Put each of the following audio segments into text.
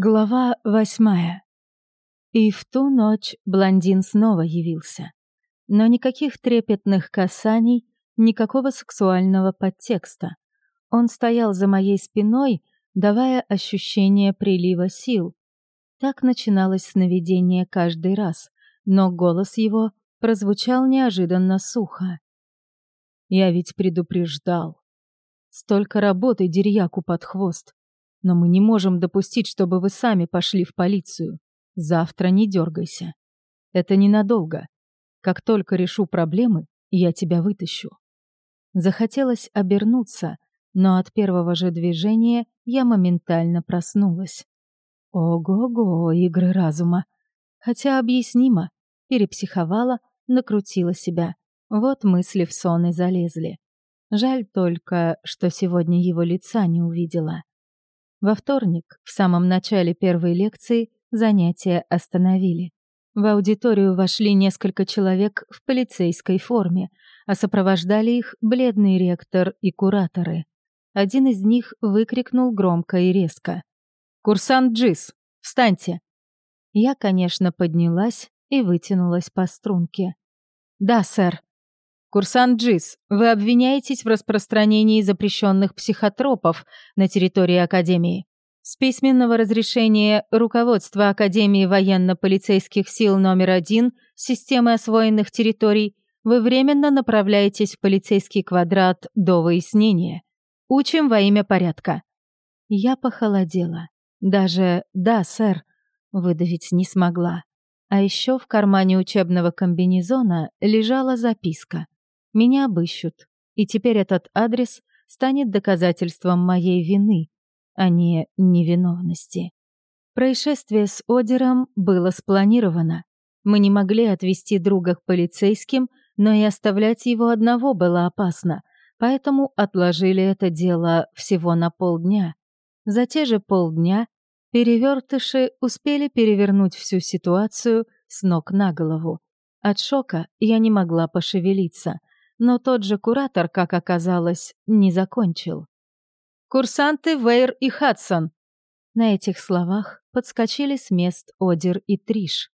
Глава восьмая. И в ту ночь блондин снова явился. Но никаких трепетных касаний, никакого сексуального подтекста. Он стоял за моей спиной, давая ощущение прилива сил. Так начиналось сновидение каждый раз, но голос его прозвучал неожиданно сухо. «Я ведь предупреждал. Столько работы дерьяку под хвост. Но мы не можем допустить, чтобы вы сами пошли в полицию. Завтра не дергайся. Это ненадолго. Как только решу проблемы, я тебя вытащу. Захотелось обернуться, но от первого же движения я моментально проснулась. Ого-го, игры разума. Хотя объяснимо. Перепсиховала, накрутила себя. Вот мысли в сон и залезли. Жаль только, что сегодня его лица не увидела. Во вторник, в самом начале первой лекции, занятия остановили. В аудиторию вошли несколько человек в полицейской форме, а сопровождали их бледный ректор и кураторы. Один из них выкрикнул громко и резко. «Курсант Джис, встаньте!» Я, конечно, поднялась и вытянулась по струнке. «Да, сэр», Курсант Джис, вы обвиняетесь в распространении запрещенных психотропов на территории Академии. С письменного разрешения руководства Академии военно-полицейских сил номер один системы освоенных территорий вы временно направляетесь в полицейский квадрат до выяснения. Учим во имя порядка. Я похолодела. Даже «да, сэр» выдавить не смогла. А еще в кармане учебного комбинезона лежала записка — меня обыщут, и теперь этот адрес станет доказательством моей вины, а не невиновности. Происшествие с Одером было спланировано. Мы не могли отвезти друга к полицейским, но и оставлять его одного было опасно, поэтому отложили это дело всего на полдня. За те же полдня перевертыши успели перевернуть всю ситуацию с ног на голову. От шока я не могла пошевелиться, но тот же куратор, как оказалось, не закончил. «Курсанты Вейр и Хадсон!» На этих словах подскочили с мест Одер и Триш.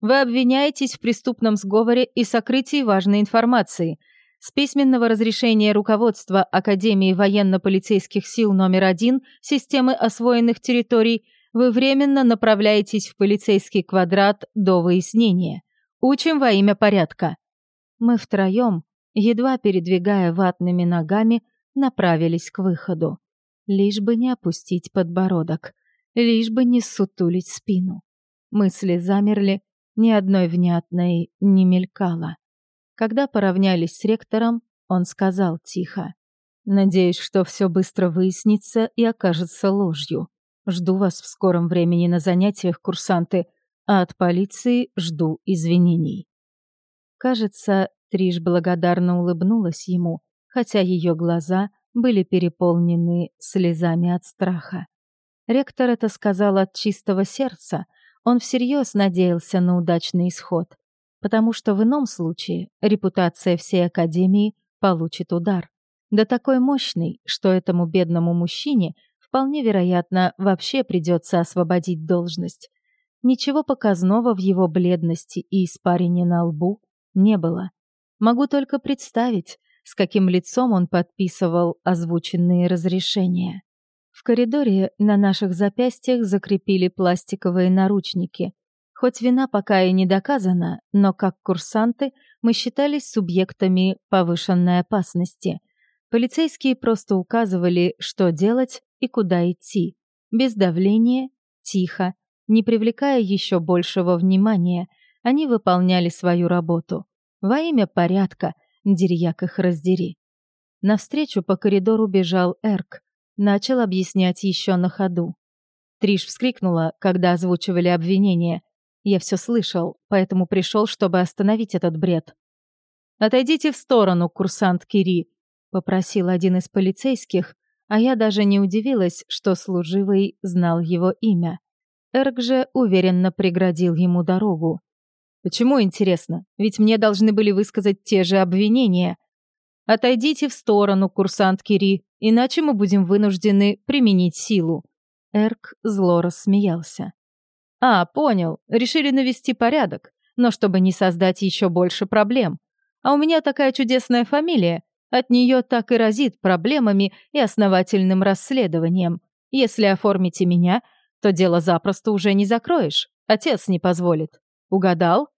«Вы обвиняетесь в преступном сговоре и сокрытии важной информации. С письменного разрешения руководства Академии военно-полицейских сил номер один системы освоенных территорий вы временно направляетесь в полицейский квадрат до выяснения. Учим во имя порядка». Мы втроем, едва передвигая ватными ногами, направились к выходу. Лишь бы не опустить подбородок, лишь бы не сутулить спину. Мысли замерли, ни одной внятной не мелькало. Когда поравнялись с ректором, он сказал тихо. «Надеюсь, что все быстро выяснится и окажется ложью. Жду вас в скором времени на занятиях, курсанты, а от полиции жду извинений». Кажется, Триш благодарно улыбнулась ему, хотя ее глаза были переполнены слезами от страха. Ректор это сказал от чистого сердца, он всерьез надеялся на удачный исход, потому что в ином случае репутация всей Академии получит удар. Да такой мощный, что этому бедному мужчине вполне вероятно вообще придется освободить должность. Ничего показного в его бледности и испарине на лбу не было. Могу только представить, с каким лицом он подписывал озвученные разрешения. В коридоре на наших запястьях закрепили пластиковые наручники. Хоть вина пока и не доказана, но как курсанты мы считались субъектами повышенной опасности. Полицейские просто указывали, что делать и куда идти. Без давления, тихо, не привлекая еще большего внимания, они выполняли свою работу. Во имя порядка, дерьяк их раздери. Навстречу по коридору бежал Эрк. Начал объяснять еще на ходу. Триш вскрикнула, когда озвучивали обвинения. Я все слышал, поэтому пришел, чтобы остановить этот бред. «Отойдите в сторону, курсант Кири», — попросил один из полицейских, а я даже не удивилась, что служивый знал его имя. Эрк же уверенно преградил ему дорогу. Почему, интересно? Ведь мне должны были высказать те же обвинения. Отойдите в сторону, курсант Кири, иначе мы будем вынуждены применить силу. Эрк зло рассмеялся. «А, понял. Решили навести порядок, но чтобы не создать еще больше проблем. А у меня такая чудесная фамилия. От нее так и разит проблемами и основательным расследованием. Если оформите меня, то дело запросто уже не закроешь. Отец не позволит. Угадал?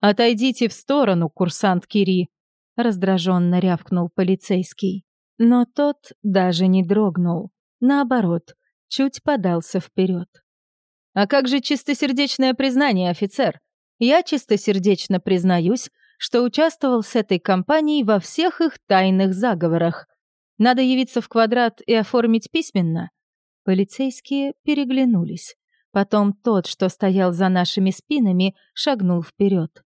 Отойдите в сторону, курсант Кири, раздраженно рявкнул полицейский. Но тот даже не дрогнул. Наоборот, чуть подался вперед. А как же чистосердечное признание, офицер? Я чистосердечно признаюсь, что участвовал с этой компанией во всех их тайных заговорах. Надо явиться в квадрат и оформить письменно. Полицейские переглянулись. Потом тот, что стоял за нашими спинами, шагнул вперед.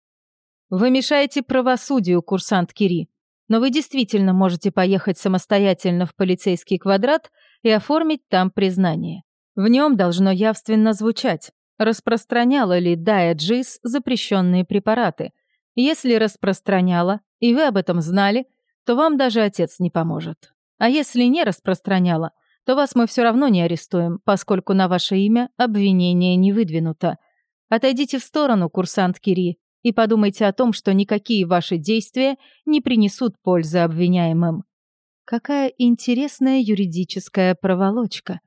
«Вы мешаете правосудию, курсант Кири, но вы действительно можете поехать самостоятельно в полицейский квадрат и оформить там признание. В нем должно явственно звучать, распространяла ли Дая Джис запрещенные препараты. Если распространяла, и вы об этом знали, то вам даже отец не поможет. А если не распространяла, то вас мы все равно не арестуем, поскольку на ваше имя обвинение не выдвинуто. Отойдите в сторону, курсант Кири, и подумайте о том, что никакие ваши действия не принесут пользы обвиняемым. Какая интересная юридическая проволочка.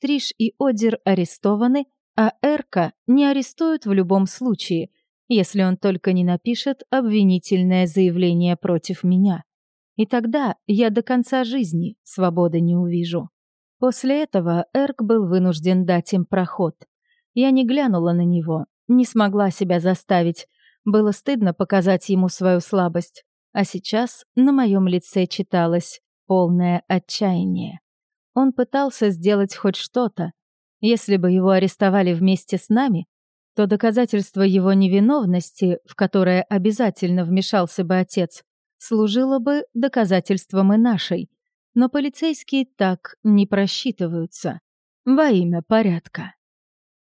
Триш и Одер арестованы, а Эрка не арестуют в любом случае, если он только не напишет обвинительное заявление против меня. И тогда я до конца жизни свободы не увижу. После этого Эрк был вынужден дать им проход. Я не глянула на него, не смогла себя заставить. Было стыдно показать ему свою слабость. А сейчас на моем лице читалось полное отчаяние. Он пытался сделать хоть что-то. Если бы его арестовали вместе с нами, то доказательство его невиновности, в которое обязательно вмешался бы отец, служило бы доказательством и нашей, но полицейские так не просчитываются. Во имя порядка.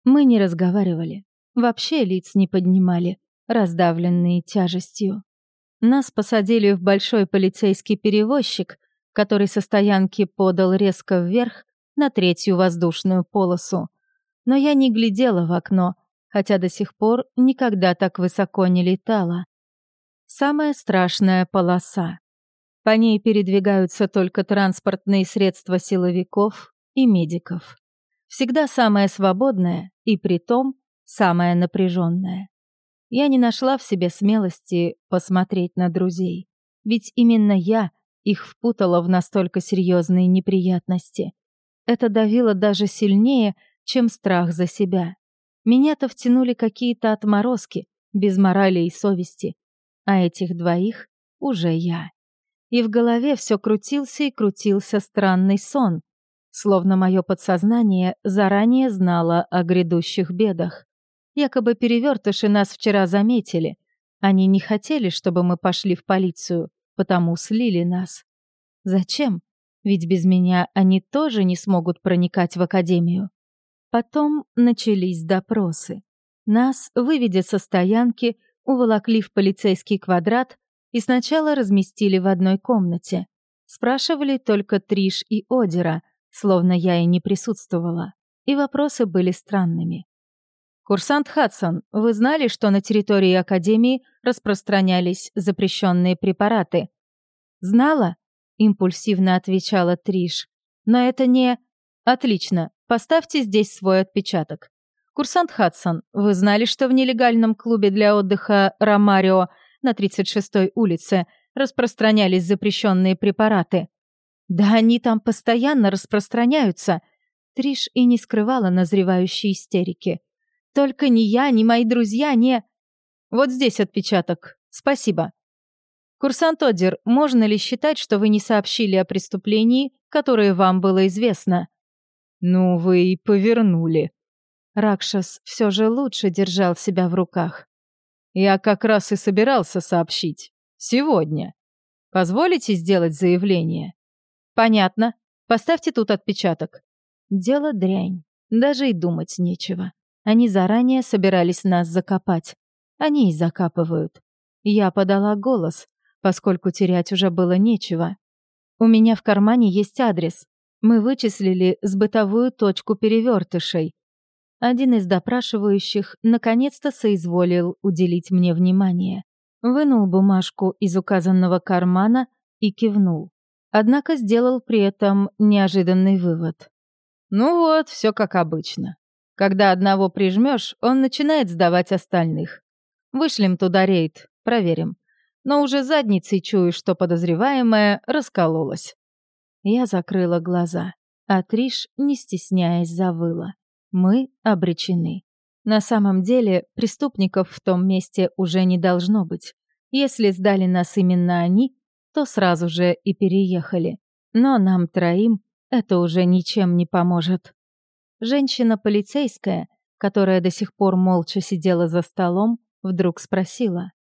Мы не разговаривали, вообще лиц не поднимали, раздавленные тяжестью. Нас посадили в большой полицейский перевозчик, который со стоянки подал резко вверх на третью воздушную полосу. Но я не глядела в окно, хотя до сих пор никогда так высоко не летала. Самая страшная полоса. По ней передвигаются только транспортные средства силовиков и медиков. Всегда самая свободная и притом самая напряженная. Я не нашла в себе смелости посмотреть на друзей, ведь именно я их впутала в настолько серьезные неприятности. Это давило даже сильнее, чем страх за себя. Меня-то втянули какие-то отморозки, без морали и совести, а этих двоих уже я и в голове все крутился и крутился странный сон, словно мое подсознание заранее знало о грядущих бедах. Якобы перевертыши нас вчера заметили. Они не хотели, чтобы мы пошли в полицию, потому слили нас. Зачем? Ведь без меня они тоже не смогут проникать в академию. Потом начались допросы. Нас, выведя со стоянки, уволокли в полицейский квадрат и сначала разместили в одной комнате. Спрашивали только Триш и Одера, словно я и не присутствовала, и вопросы были странными. «Курсант Хадсон, вы знали, что на территории Академии распространялись запрещенные препараты?» «Знала?» — импульсивно отвечала Триш. «Но это не...» «Отлично, поставьте здесь свой отпечаток. Курсант Хадсон, вы знали, что в нелегальном клубе для отдыха «Ромарио» на 36-й улице распространялись запрещенные препараты. Да они там постоянно распространяются. Триш и не скрывала назревающей истерики. Только ни я, ни мои друзья не... Вот здесь отпечаток. Спасибо. Курсант Одер, можно ли считать, что вы не сообщили о преступлении, которое вам было известно? Ну, вы и повернули. Ракшас все же лучше держал себя в руках. Я как раз и собирался сообщить. Сегодня. Позволите сделать заявление? Понятно. Поставьте тут отпечаток. Дело дрянь. Даже и думать нечего. Они заранее собирались нас закопать. Они и закапывают. Я подала голос, поскольку терять уже было нечего. У меня в кармане есть адрес. Мы вычислили сбытовую точку перевертышей. Один из допрашивающих наконец-то соизволил уделить мне внимание. Вынул бумажку из указанного кармана и кивнул. Однако сделал при этом неожиданный вывод. Ну вот, все как обычно. Когда одного прижмешь, он начинает сдавать остальных. Вышлем туда рейд, проверим. Но уже задницей чую, что подозреваемая раскололась. Я закрыла глаза, а Триш, не стесняясь, завыла. Мы обречены. На самом деле, преступников в том месте уже не должно быть. Если сдали нас именно они, то сразу же и переехали. Но нам троим это уже ничем не поможет. Женщина-полицейская, которая до сих пор молча сидела за столом, вдруг спросила.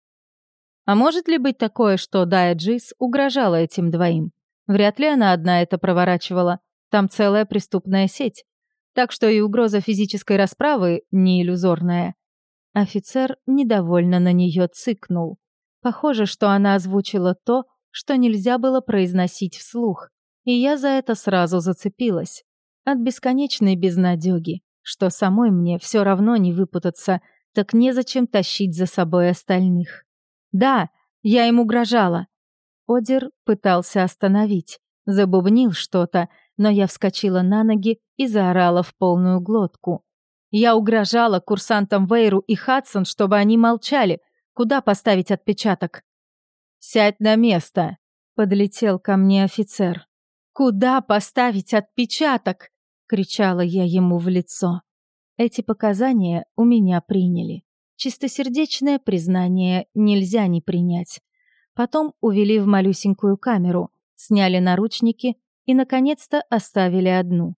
«А может ли быть такое, что Дая Джис угрожала этим двоим? Вряд ли она одна это проворачивала. Там целая преступная сеть. Так что и угроза физической расправы не иллюзорная». Офицер недовольно на нее цыкнул. Похоже, что она озвучила то, что нельзя было произносить вслух, и я за это сразу зацепилась. От бесконечной безнадёги, что самой мне все равно не выпутаться, так незачем тащить за собой остальных. Да, я им угрожала. Одер пытался остановить, забубнил что-то, но я вскочила на ноги и заорала в полную глотку. Я угрожала курсантам Вейру и Хадсон, чтобы они молчали. Куда поставить отпечаток? «Сядь на место!» — подлетел ко мне офицер. «Куда поставить отпечаток?» — кричала я ему в лицо. Эти показания у меня приняли. Чистосердечное признание нельзя не принять. Потом увели в малюсенькую камеру, сняли наручники и, наконец-то, оставили одну.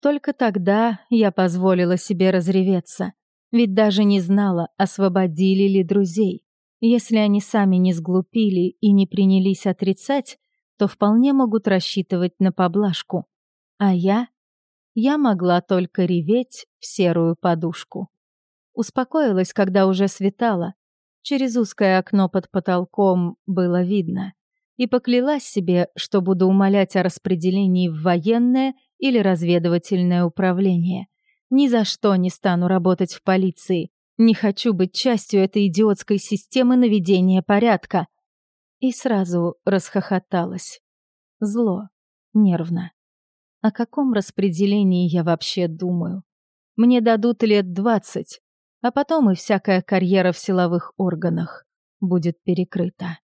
Только тогда я позволила себе разреветься, ведь даже не знала, освободили ли друзей. Если они сами не сглупили и не принялись отрицать, то вполне могут рассчитывать на поблажку. А я? Я могла только реветь в серую подушку. Успокоилась, когда уже светало. Через узкое окно под потолком было видно. И поклялась себе, что буду умолять о распределении в военное или разведывательное управление. Ни за что не стану работать в полиции. Не хочу быть частью этой идиотской системы наведения порядка и сразу расхохоталась. Зло, нервно. О каком распределении я вообще думаю? Мне дадут лет двадцать, а потом и всякая карьера в силовых органах будет перекрыта.